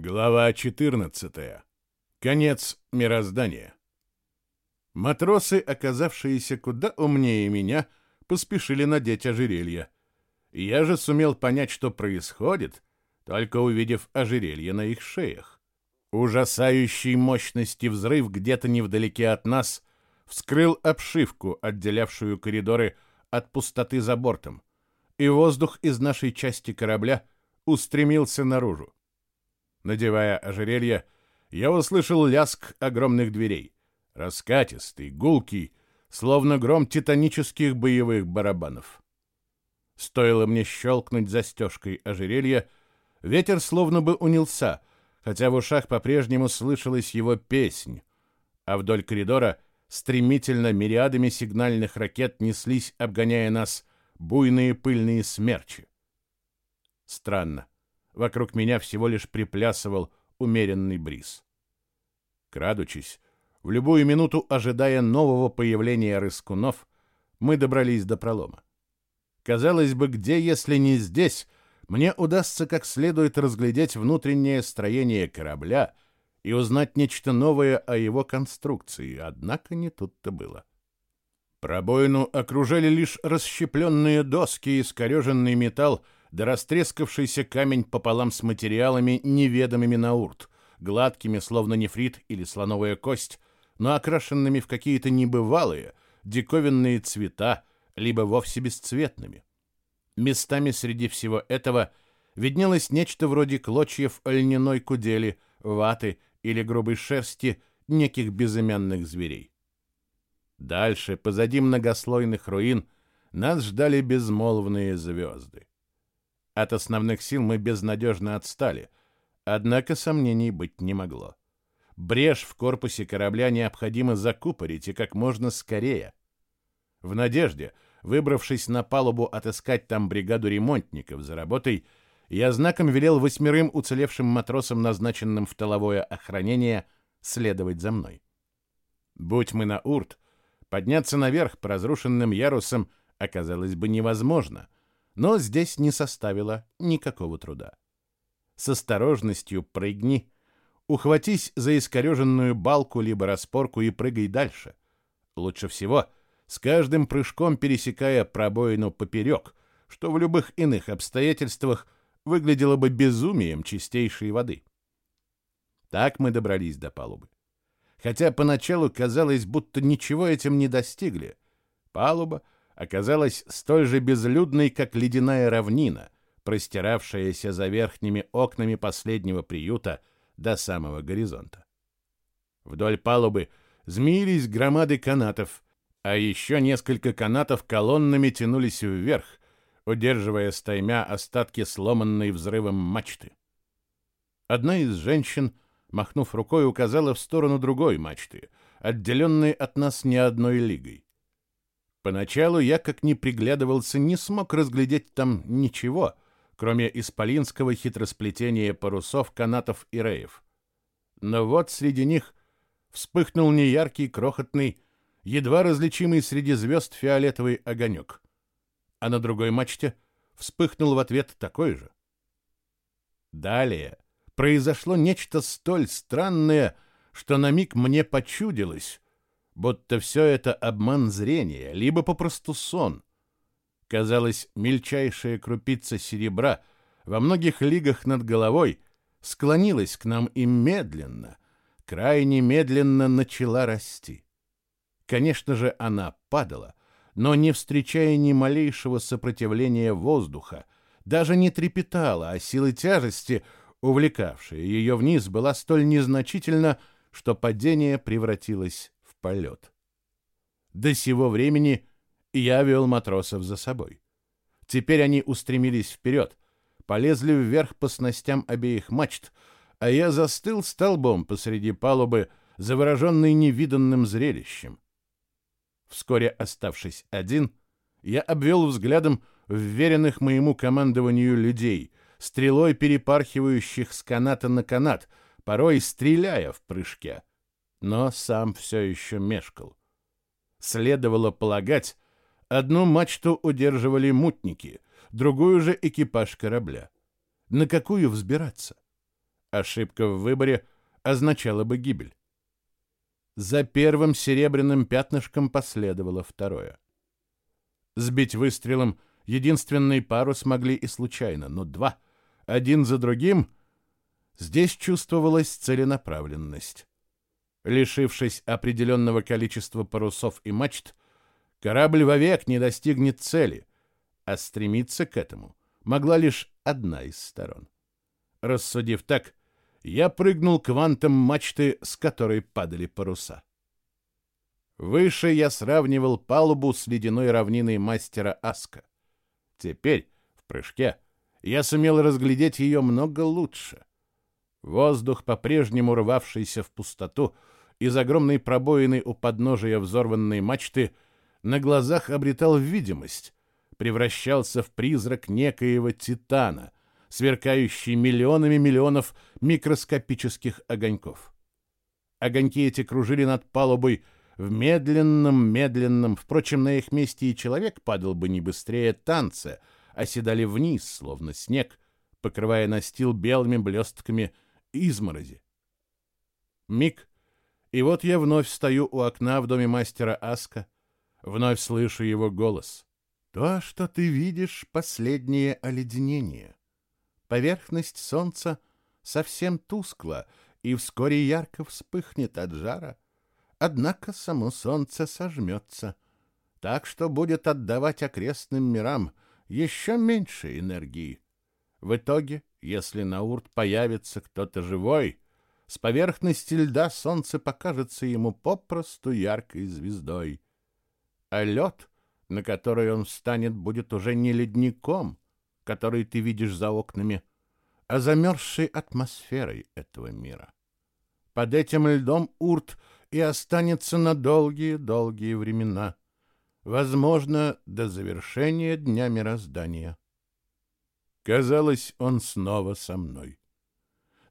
Глава 14. Конец мироздания. Матросы, оказавшиеся куда умнее меня, поспешили надеть ожерелье. Я же сумел понять, что происходит, только увидев ожерелье на их шеях. Ужасающей мощности взрыв где-то невдалеке от нас вскрыл обшивку, отделявшую коридоры от пустоты за бортом, и воздух из нашей части корабля устремился наружу. Надевая ожерелье, я услышал ляск огромных дверей, раскатистый, гулкий, словно гром титанических боевых барабанов. Стоило мне щелкнуть застежкой ожерелья, ветер словно бы унялся, хотя в ушах по-прежнему слышалась его песнь, а вдоль коридора стремительно мириадами сигнальных ракет неслись, обгоняя нас, буйные пыльные смерчи. Странно. Вокруг меня всего лишь приплясывал умеренный бриз. Крадучись, в любую минуту ожидая нового появления рыскунов, мы добрались до пролома. Казалось бы, где, если не здесь, мне удастся как следует разглядеть внутреннее строение корабля и узнать нечто новое о его конструкции, однако не тут-то было. Пробоину окружали лишь расщепленные доски и искореженный металл, да растрескавшийся камень пополам с материалами, неведомыми на урт, гладкими, словно нефрит или слоновая кость, но окрашенными в какие-то небывалые, диковинные цвета, либо вовсе бесцветными. Местами среди всего этого виднелось нечто вроде клочьев льняной кудели, ваты или грубой шерсти неких безымянных зверей. Дальше, позади многослойных руин, нас ждали безмолвные звезды. От основных сил мы безнадежно отстали, однако сомнений быть не могло. Брешь в корпусе корабля необходимо закупорить и как можно скорее. В надежде — Выбравшись на палубу отыскать там бригаду ремонтников за работой, я знаком велел восьмерым уцелевшим матросам, назначенным в тыловое охранение, следовать за мной. Будь мы на урт, подняться наверх по разрушенным ярусам оказалось бы невозможно, но здесь не составило никакого труда. С осторожностью прыгни, ухватись за искореженную балку либо распорку и прыгай дальше. Лучше всего — с каждым прыжком пересекая пробоину поперек, что в любых иных обстоятельствах выглядело бы безумием чистейшей воды. Так мы добрались до палубы. Хотя поначалу казалось, будто ничего этим не достигли. Палуба оказалась столь же безлюдной, как ледяная равнина, простиравшаяся за верхними окнами последнего приюта до самого горизонта. Вдоль палубы змеились громады канатов, а еще несколько канатов колоннами тянулись вверх, удерживая стаймя остатки сломанной взрывом мачты. Одна из женщин, махнув рукой, указала в сторону другой мачты, отделенной от нас не одной лигой. Поначалу я, как ни приглядывался, не смог разглядеть там ничего, кроме исполинского хитросплетения парусов, канатов и реев. Но вот среди них вспыхнул неяркий, крохотный, едва различимый среди звезд фиолетовый огонек. А на другой мачте вспыхнул в ответ такой же. Далее произошло нечто столь странное, что на миг мне почудилось, будто все это обман зрения, либо попросту сон. Казалось, мельчайшая крупица серебра во многих лигах над головой склонилась к нам и медленно, крайне медленно начала расти. Конечно же, она падала, но не встречая ни малейшего сопротивления воздуха, даже не трепетала, а сила тяжести, увлекавшая ее вниз, была столь незначительна, что падение превратилось полет. До сего времени я вел матросов за собой. Теперь они устремились вперед, полезли вверх по снастям обеих мачт, а я застыл столбом посреди палубы, завороженный невиданным зрелищем. Вскоре оставшись один, я обвел взглядом вверенных моему командованию людей, стрелой перепархивающих с каната на канат, порой стреляя в прыжке. Но сам все еще мешкал. Следовало полагать, одну мачту удерживали мутники, другую же экипаж корабля. На какую взбираться? Ошибка в выборе означала бы гибель. За первым серебряным пятнышком последовало второе. Сбить выстрелом единственный пару смогли и случайно, но два, один за другим, здесь чувствовалась целенаправленность. Лишившись определенного количества парусов и мачт, корабль вовек не достигнет цели, а стремиться к этому могла лишь одна из сторон. Рассудив так, я прыгнул к вантам мачты, с которой падали паруса. Выше я сравнивал палубу с ледяной равниной мастера Аска. Теперь, в прыжке, я сумел разглядеть ее много лучше. Воздух, по-прежнему рвавшийся в пустоту, из огромной пробоины у подножия взорванной мачты на глазах обретал видимость, превращался в призрак некоего титана, сверкающий миллионами миллионов микроскопических огоньков. Огоньки эти кружили над палубой в медленном-медленном, впрочем, на их месте и человек падал бы не быстрее танца, оседали вниз, словно снег, покрывая настил белыми блестками изморози. Миг, и вот я вновь стою у окна в доме мастера Аска, вновь слышу его голос. То, что ты видишь, последнее оледенение. Поверхность солнца совсем тускла и вскоре ярко вспыхнет от жара. Однако само солнце сожмется, так что будет отдавать окрестным мирам еще меньше энергии. В итоге, если на Урт появится кто-то живой, с поверхности льда солнце покажется ему попросту яркой звездой. А лед, на который он встанет, будет уже не ледником, который ты видишь за окнами, а замерзшей атмосферой этого мира. Под этим льдом Урт и останется на долгие-долгие времена, возможно, до завершения Дня Мироздания. Казалось, он снова со мной.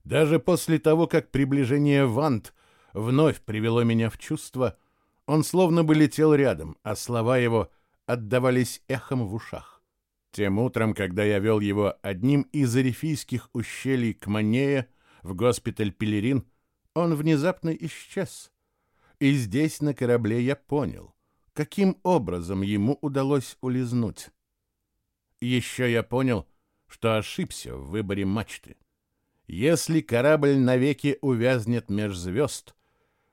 Даже после того, как приближение Вант вновь привело меня в чувство, он словно бы летел рядом, а слова его отдавались эхом в ушах. Тем утром, когда я вел его одним из арифийских ущелий к Манея в госпиталь Пелерин, он внезапно исчез. И здесь, на корабле, я понял, каким образом ему удалось улизнуть. Еще я понял, что ошибся в выборе мачты. Если корабль навеки увязнет меж звезд,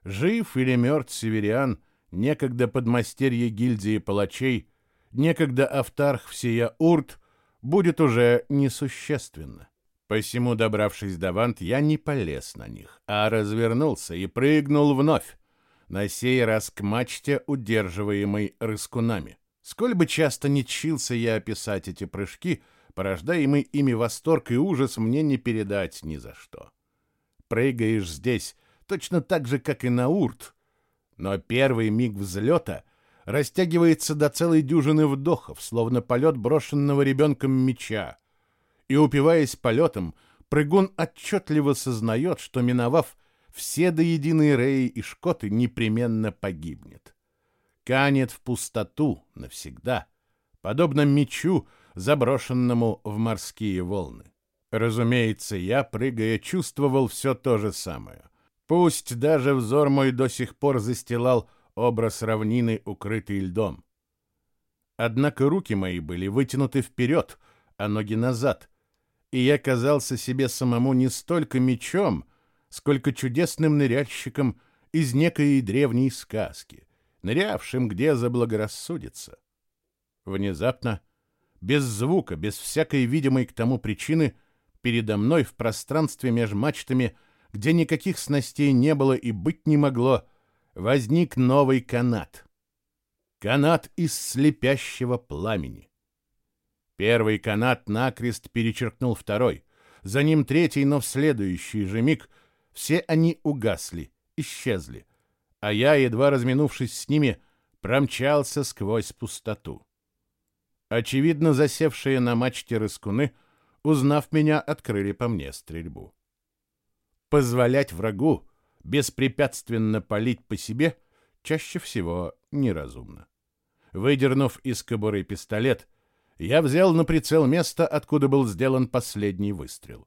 жив или мертв северян, некогда подмастерье гильдии палачей — некогда автарх всея Урт, будет уже несущественно. Посему, добравшись до вант, я не полез на них, а развернулся и прыгнул вновь, на сей раз к мачте, удерживаемой рыскунами. Сколь бы часто не чился я описать эти прыжки, порождаемый ими восторг и ужас мне не передать ни за что. Прыгаешь здесь точно так же, как и на урт, но первый миг взлета — растягивается до целой дюжины вдохов, словно полет брошенного ребенком меча. И, упиваясь полетом, прыгун отчетливо сознает, что, миновав все до единой Реи и Шкоты, непременно погибнет. Канет в пустоту навсегда, подобно мечу, заброшенному в морские волны. Разумеется, я, прыгая, чувствовал все то же самое. Пусть даже взор мой до сих пор застилал образ равнины, укрытый льдом. Однако руки мои были вытянуты вперед, а ноги назад, и я казался себе самому не столько мечом, сколько чудесным ныряльщиком из некой древней сказки, нырявшим где заблагорассудится. Внезапно, без звука, без всякой видимой к тому причины, передо мной в пространстве меж мачтами, где никаких снастей не было и быть не могло, возник новый канат. Канат из слепящего пламени. Первый канат накрест перечеркнул второй, за ним третий, но в следующий же миг все они угасли, исчезли, а я, едва разминувшись с ними, промчался сквозь пустоту. Очевидно, засевшие на мачте рыскуны, узнав меня, открыли по мне стрельбу. Позволять врагу беспрепятственно палить по себе чаще всего неразумно. Выдернув из кобуры пистолет, я взял на прицел место, откуда был сделан последний выстрел.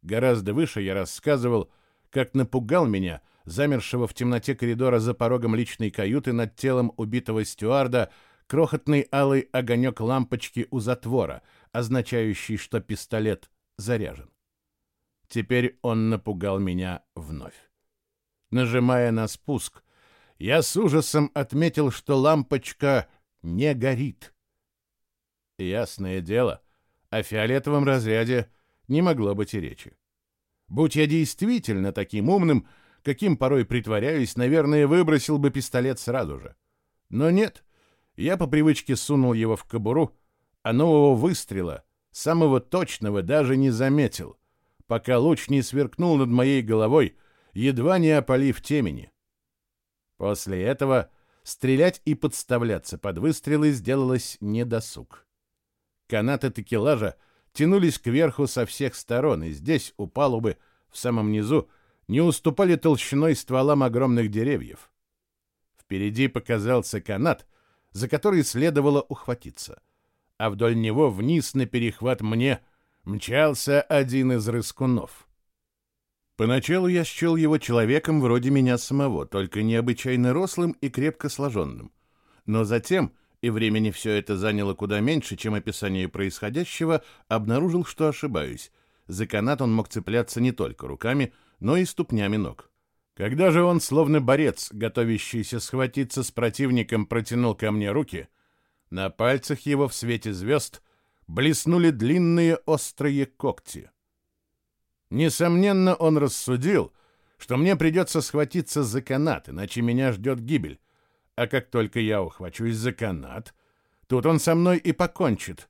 Гораздо выше я рассказывал, как напугал меня, замершего в темноте коридора за порогом личной каюты над телом убитого стюарда, крохотный алый огонек лампочки у затвора, означающий, что пистолет заряжен. Теперь он напугал меня вновь. Нажимая на спуск, я с ужасом отметил, что лампочка не горит. Ясное дело, о фиолетовом разряде не могло быть и речи. Будь я действительно таким умным, каким порой притворяюсь, наверное, выбросил бы пистолет сразу же. Но нет, я по привычке сунул его в кобуру, а нового выстрела, самого точного, даже не заметил, пока луч не сверкнул над моей головой, едва не опалив темени. После этого стрелять и подставляться под выстрелы сделалось недосуг. Канаты текелажа тянулись кверху со всех сторон, и здесь, у палубы, в самом низу, не уступали толщиной стволам огромных деревьев. Впереди показался канат, за который следовало ухватиться, а вдоль него вниз на перехват мне мчался один из рыскунов. Поначалу я счел его человеком вроде меня самого, только необычайно рослым и крепко сложенным. Но затем, и времени все это заняло куда меньше, чем описание происходящего, обнаружил, что ошибаюсь. За канат он мог цепляться не только руками, но и ступнями ног. Когда же он, словно борец, готовящийся схватиться с противником, протянул ко мне руки, на пальцах его в свете звезд блеснули длинные острые когти. Несомненно, он рассудил, что мне придется схватиться за канат, иначе меня ждет гибель. А как только я ухвачусь за канат, тут он со мной и покончит.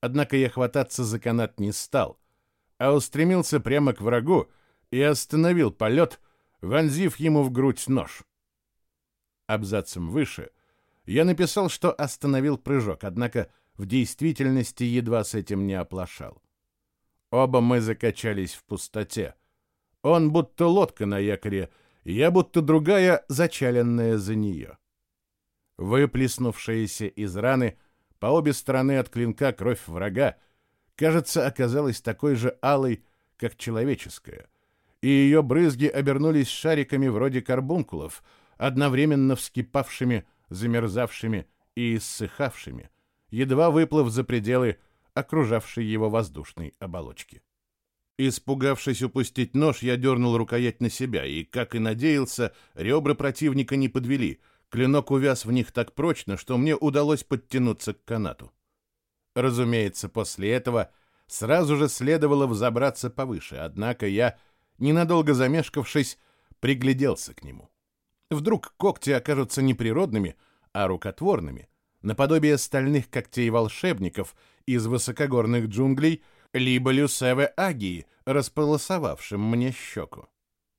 Однако я хвататься за канат не стал, а устремился прямо к врагу и остановил полет, вонзив ему в грудь нож. Абзацем выше я написал, что остановил прыжок, однако в действительности едва с этим не оплошал. Оба мы закачались в пустоте. Он будто лодка на якоре, я будто другая, зачаленная за нее. Выплеснувшаяся из раны по обе стороны от клинка кровь врага, кажется, оказалась такой же алой, как человеческая, и ее брызги обернулись шариками вроде карбункулов, одновременно вскипавшими, замерзавшими и иссыхавшими, едва выплыв за пределы окружавшей его воздушной оболочки. Испугавшись упустить нож, я дернул рукоять на себя, и, как и надеялся, ребра противника не подвели. Клинок увяз в них так прочно, что мне удалось подтянуться к канату. Разумеется, после этого сразу же следовало взобраться повыше, однако я, ненадолго замешкавшись, пригляделся к нему. Вдруг когти окажутся не природными, а рукотворными, наподобие стальных когтей волшебников из высокогорных джунглей, либо Люсеве Агии, располосовавшим мне щеку.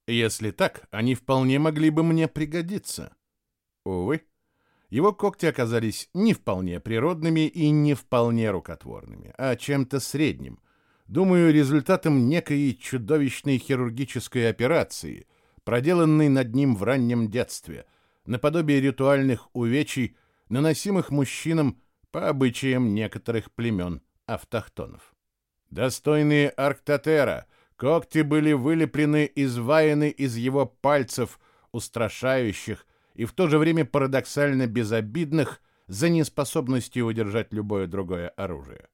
Если так, они вполне могли бы мне пригодиться. Увы, его когти оказались не вполне природными и не вполне рукотворными, а чем-то средним. Думаю, результатом некой чудовищной хирургической операции, проделанной над ним в раннем детстве, наподобие ритуальных увечий, наносимых мужчинам по обычаям некоторых племен автохтонов. Достойные Арктотера, когти были вылеплены, изваяны из его пальцев, устрашающих и в то же время парадоксально безобидных за неспособностью удержать любое другое оружие.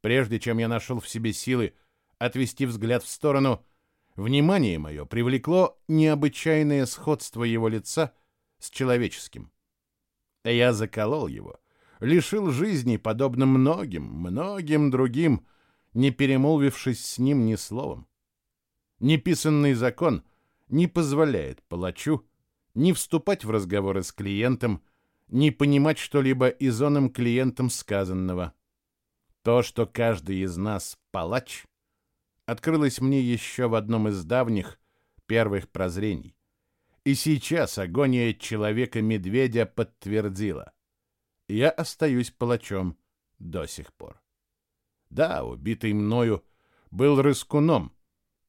Прежде чем я нашел в себе силы отвести взгляд в сторону, внимание мое привлекло необычайное сходство его лица с человеческим. Я заколол его, лишил жизни, подобно многим, многим другим, не перемолвившись с ним ни словом. Неписанный закон не позволяет палачу не вступать в разговоры с клиентом, не понимать что-либо из оном клиентам сказанного. То, что каждый из нас палач, открылось мне еще в одном из давних первых прозрений. И сейчас агония человека-медведя подтвердила. Я остаюсь палачом до сих пор. Да, убитый мною был рыскуном,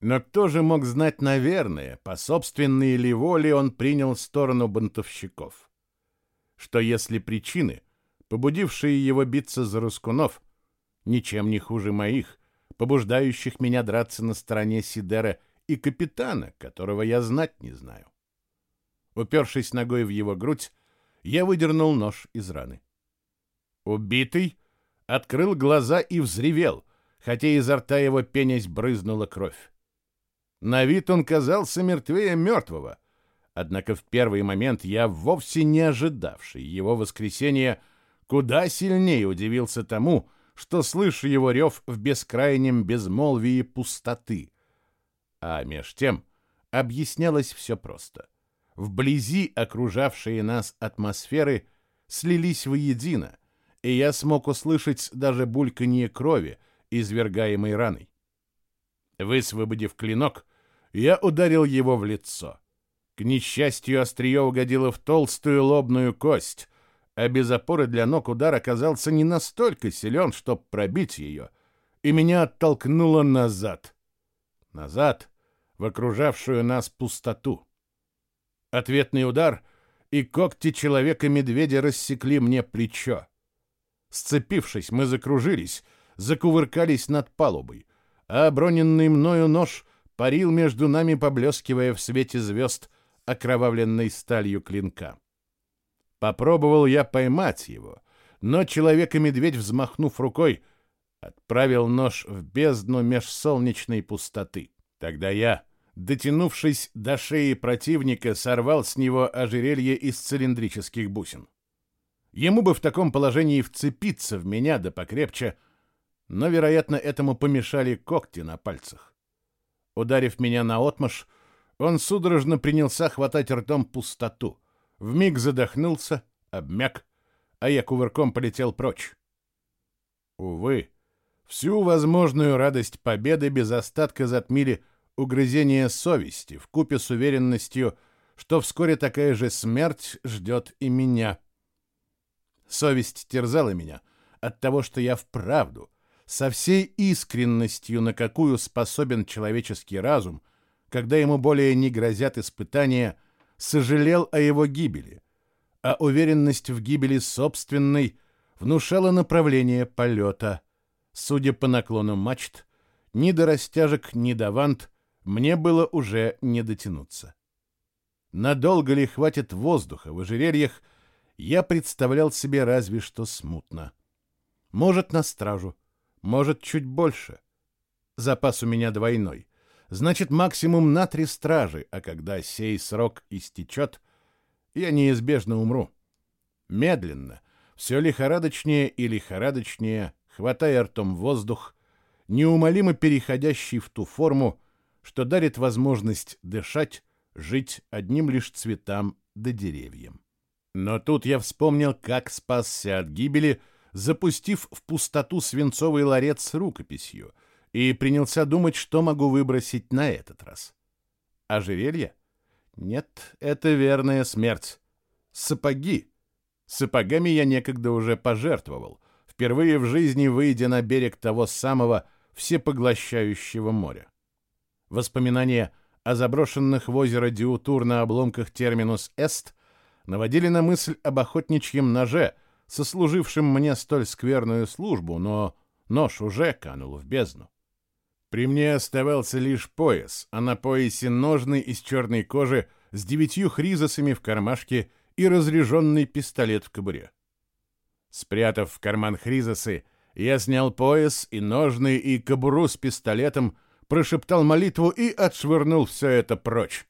но кто же мог знать, наверное, по собственной ли воле он принял сторону бунтовщиков? Что если причины, побудившие его биться за рыскунов, ничем не хуже моих, побуждающих меня драться на стороне Сидера и капитана, которого я знать не знаю. Упершись ногой в его грудь, я выдернул нож из раны. Убитый открыл глаза и взревел, хотя изо рта его пенясь брызнула кровь. На вид он казался мертвее мертвого, однако в первый момент я, вовсе не ожидавший его воскресения, куда сильнее удивился тому, что слышу его рев в бескрайнем безмолвии пустоты. А меж тем объяснялось все просто. Вблизи окружавшие нас атмосферы слились воедино, и я смог услышать даже бульканье крови, извергаемой раной. Высвободив клинок, я ударил его в лицо. К несчастью, острие угодило в толстую лобную кость, а без опоры для ног удар оказался не настолько силен, чтобы пробить ее, и меня оттолкнуло назад. Назад, в окружавшую нас пустоту. Ответный удар, и когти человека-медведя рассекли мне плечо. Сцепившись, мы закружились, закувыркались над палубой, а оброненный мною нож парил между нами, поблескивая в свете звезд окровавленной сталью клинка. Попробовал я поймать его, но человек-медведь, взмахнув рукой, отправил нож в бездну межсолнечной пустоты. Тогда я, дотянувшись до шеи противника, сорвал с него ожерелье из цилиндрических бусин. Ему бы в таком положении вцепиться в меня да покрепче, но, вероятно, этому помешали когти на пальцах. Ударив меня на отмаш, он судорожно принялся хватать ртом пустоту — вмиг задохнулся, обмяк, а я кувырком полетел прочь. Увы, всю возможную радость победы без остатка затмили угрызение совести в купе с уверенностью, что вскоре такая же смерть ждет и меня. Совесть терзала меня от того, что я вправду, со всей искренностью, на какую способен человеческий разум, когда ему более не грозят испытания — сожалел о его гибели, а уверенность в гибели собственной внушала направление полета. Судя по наклону мачт, ни до растяжек, ни до вант мне было уже не дотянуться. Надолго ли хватит воздуха в ожерельях, я представлял себе разве что смутно. Может, на стражу, может, чуть больше. Запас у меня двойной значит максимум на три стражи, а когда сей срок истечет, я неизбежно умру. Медленно, все лихорадочнее и лихорадочнее, хватая ртом воздух, неумолимо переходящий в ту форму, что дарит возможность дышать, жить одним лишь цветам да деревьям. Но тут я вспомнил, как спасся от гибели, запустив в пустоту свинцовый ларец с рукописью — и принялся думать, что могу выбросить на этот раз. Ожерелье? Нет, это верная смерть. Сапоги. Сапогами я некогда уже пожертвовал, впервые в жизни выйдя на берег того самого всепоглощающего моря. Воспоминания о заброшенных в озеро Диутур на обломках терминус «эст» наводили на мысль об охотничьем ноже, сослужившем мне столь скверную службу, но нож уже канул в бездну. При мне оставался лишь пояс, а на поясе ножны из черной кожи с девятью хризосами в кармашке и разряженный пистолет в кобуре. Спрятав в карман хризосы, я снял пояс и ножны и кобуру с пистолетом, прошептал молитву и отшвырнул все это прочь.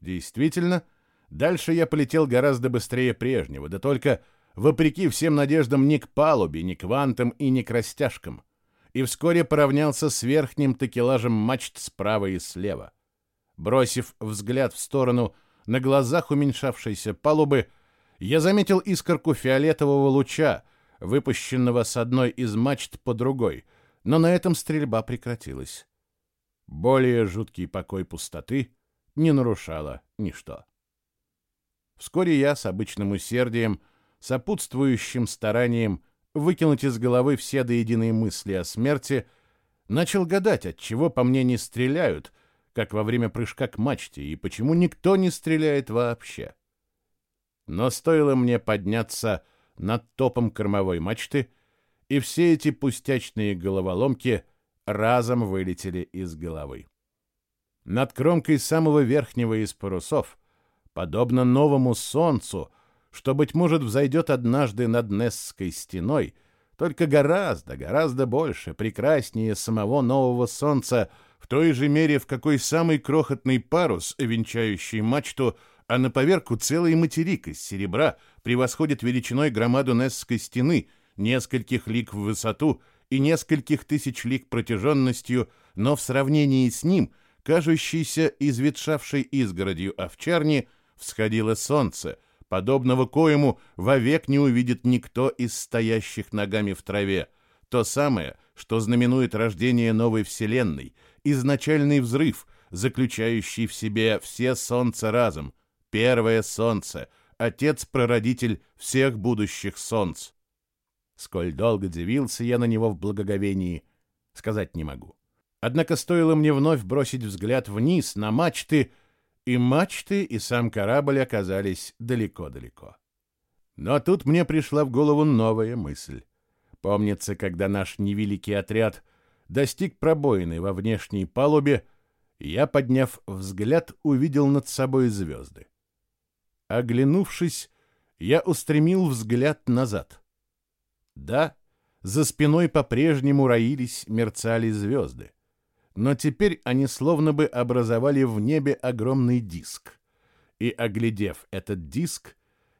Действительно, дальше я полетел гораздо быстрее прежнего, да только, вопреки всем надеждам, ни к палубе, ни к вантам и ни к растяжкам — и вскоре поравнялся с верхним такелажем мачт справа и слева. Бросив взгляд в сторону на глазах уменьшавшейся палубы, я заметил искорку фиолетового луча, выпущенного с одной из мачт по другой, но на этом стрельба прекратилась. Более жуткий покой пустоты не нарушало ничто. Вскоре я с обычным усердием, сопутствующим старанием, выкинуть из головы все до единой мысли о смерти, начал гадать, от чего по мне не стреляют, как во время прыжка к мачте, и почему никто не стреляет вообще. Но стоило мне подняться над топом кормовой мачты, и все эти пустячные головоломки разом вылетели из головы. Над кромкой самого верхнего из парусов, подобно новому солнцу, что, быть может, взойдет однажды над Несской стеной, только гораздо, гораздо больше, прекраснее самого нового солнца, в той же мере, в какой самый крохотный парус, венчающий мачту, а на поверку целый материк из серебра превосходит величиной громаду Несской стены, нескольких лик в высоту и нескольких тысяч лик протяженностью, но в сравнении с ним, кажущейся изветшавшей изгородью овчарни, всходило солнце, подобного коему вовек не увидит никто из стоящих ногами в траве, то самое, что знаменует рождение новой вселенной, изначальный взрыв, заключающий в себе все солнца разом, первое солнце, отец-прародитель всех будущих солнц. Сколь долго дивился я на него в благоговении, сказать не могу. Однако стоило мне вновь бросить взгляд вниз на мачты, и мачты, и сам корабль оказались далеко-далеко. Но тут мне пришла в голову новая мысль. Помнится, когда наш невеликий отряд достиг пробоины во внешней палубе, я, подняв взгляд, увидел над собой звезды. Оглянувшись, я устремил взгляд назад. Да, за спиной по-прежнему роились, мерцали звезды. Но теперь они словно бы образовали в небе огромный диск. И, оглядев этот диск,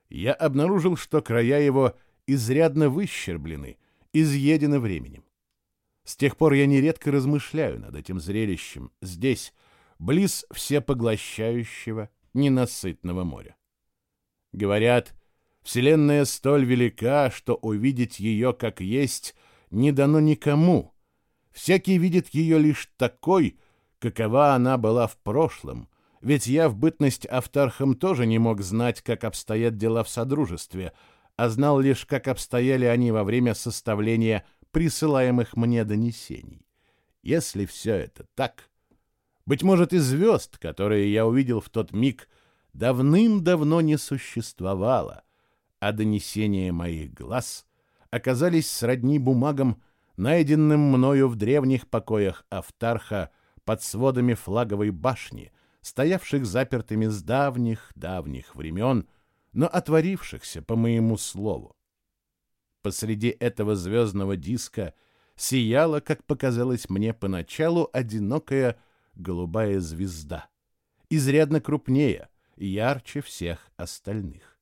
я обнаружил, что края его изрядно выщерблены, изъедены временем. С тех пор я нередко размышляю над этим зрелищем здесь, близ всепоглощающего, ненасытного моря. Говорят, Вселенная столь велика, что увидеть ее как есть не дано никому. Всякий видит ее лишь такой, какова она была в прошлом, ведь я в бытность автархом тоже не мог знать, как обстоят дела в Содружестве, а знал лишь, как обстояли они во время составления присылаемых мне донесений. Если все это так, быть может, и звезд, которые я увидел в тот миг, — давным-давно не существовало, а донесения моих глаз оказались сродни бумагам, найденным мною в древних покоях Автарха под сводами флаговой башни, стоявших запертыми с давних-давних времен, но отворившихся по моему слову. Посреди этого звездного диска сияла, как показалось мне поначалу, одинокая голубая звезда, изрядно крупнее — ярче всех остальных.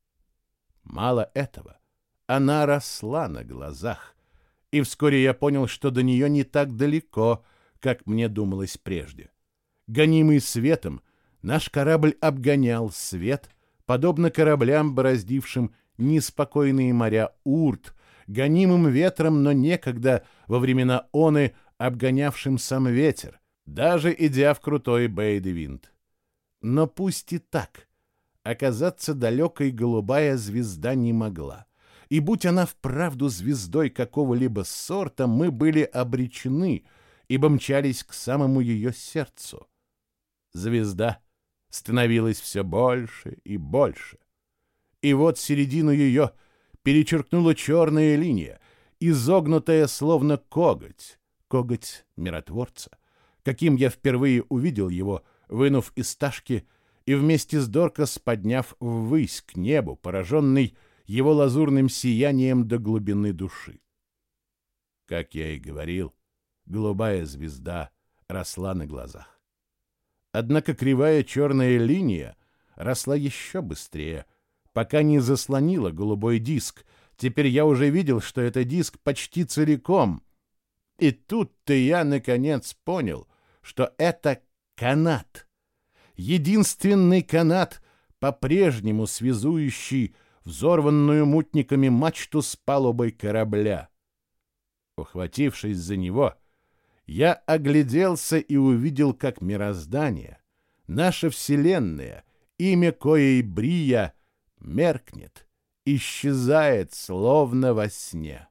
Мало этого, она росла на глазах, и вскоре я понял, что до нее не так далеко, как мне думалось прежде. Гонимый светом, наш корабль обгонял свет, подобно кораблям, бороздившим неспокойные моря Урт, гонимым ветром, но некогда во времена оны обгонявшим сам ветер, даже идя в крутой Бейдевинт. Но пусть и так оказаться далекой голубая звезда не могла. И будь она вправду звездой какого-либо сорта, мы были обречены, ибо мчались к самому ее сердцу. Звезда становилась все больше и больше. И вот середину ее перечеркнула черная линия, изогнутая словно коготь, коготь миротворца, каким я впервые увидел его, вынув из ташки — и вместе с Доркас подняв ввысь к небу, пораженный его лазурным сиянием до глубины души. Как я и говорил, голубая звезда росла на глазах. Однако кривая черная линия росла еще быстрее, пока не заслонила голубой диск. Теперь я уже видел, что это диск почти целиком. И тут-то я, наконец, понял, что это канат — единственный канат, по-прежнему связующий взорванную мутниками мачту с палубой корабля. Ухватившись за него, я огляделся и увидел, как мироздание, наша Вселенная, имя коей Брия, меркнет, исчезает, словно во сне.